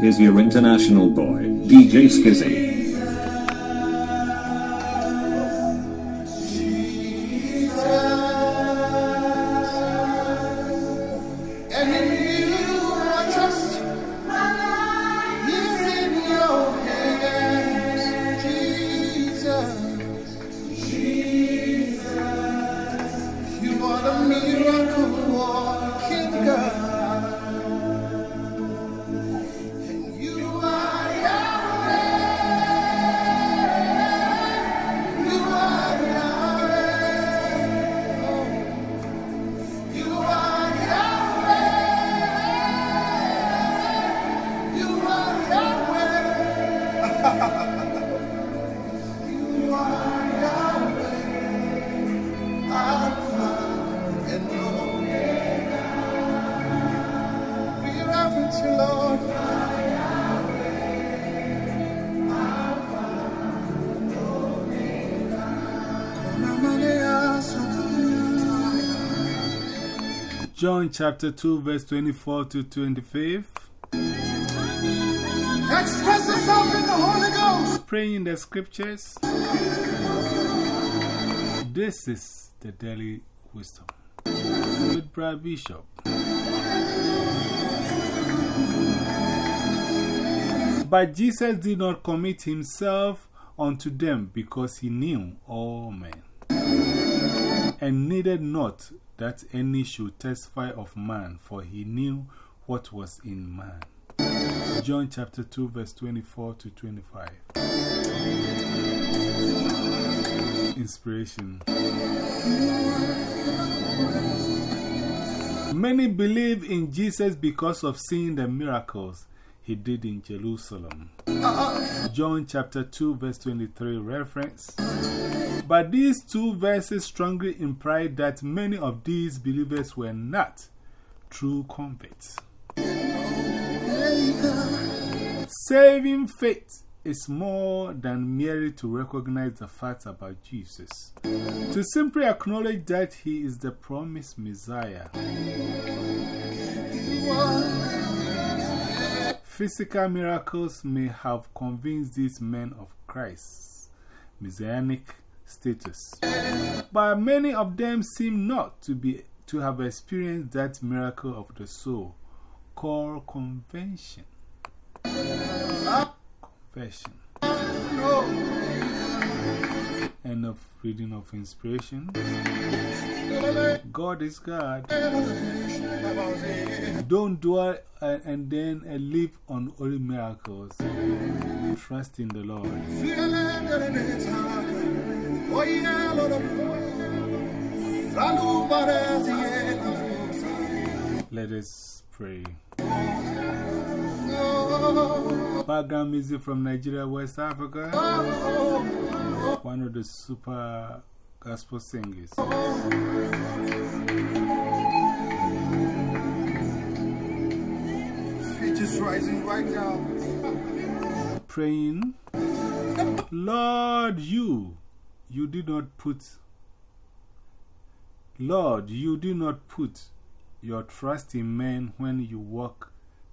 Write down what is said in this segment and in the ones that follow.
Here's your international boy, DJ Skizzy. John chapter 2, verse 24 to 25. Express yourself in the Holy Ghost. Praying the scriptures. This is the daily wisdom with Brad Bishop. But Jesus did not commit himself unto them because he knew all men, and needed not that any should testify of man, for he knew what was in man. John chapter 2, verse 24 to 25. Inspiration. Many believe in Jesus because of seeing the miracles he did in Jerusalem. Uh, uh. John chapter 2, verse 23 reference. But these two verses strongly imply that many of these believers were not true converts. Saving faith is more than merely to recognize the facts about Jesus, to simply acknowledge that he is the promised Messiah. Physical miracles may have convinced these men of Christ's messianic status, but many of them seem not to, be, to have experienced that miracle of the soul called convention. Confession. Ah, End of reading of inspiration. God is God. Don't dwell uh, and then uh, live on only miracles. Trust in the Lord. Let us pray. Background music from Nigeria, West Africa. One of the super gospel singers. Features rising right now. Praying, Lord, you, you did not put, Lord, you did not put your trust in men when you walk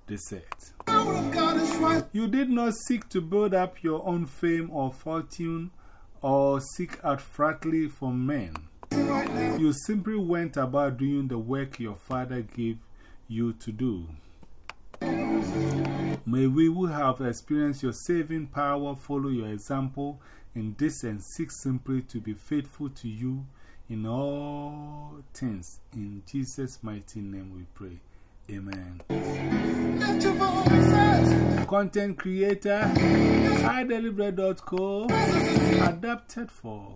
the earth. Power of God is right. You did not seek to build up your own fame or fortune or seek out flatly from men. right. You simply went about doing the work your Father gave you to do. May we who have experienced your saving power follow your example in this and seek simply to be faithful to you in all things. In Jesus' mighty name we pray. Amen. Lift your voices. Content creator, iDeliberate.co, adapted for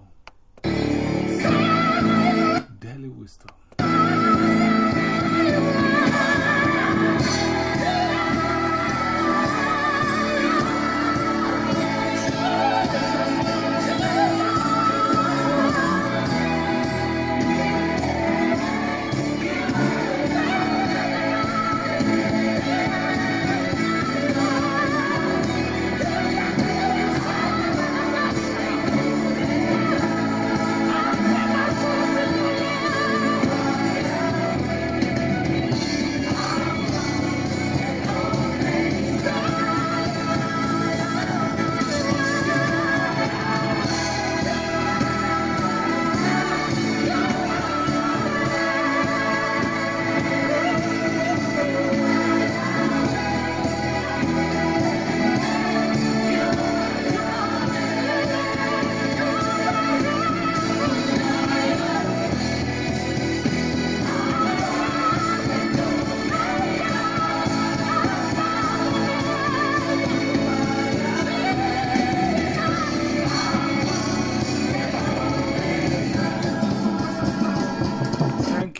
Daily Wisdom.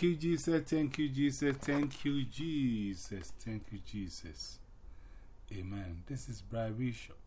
You, Jesus. Thank you, Jesus. Thank you, Jesus. Thank you, Jesus. Amen. This is Brian Bishop.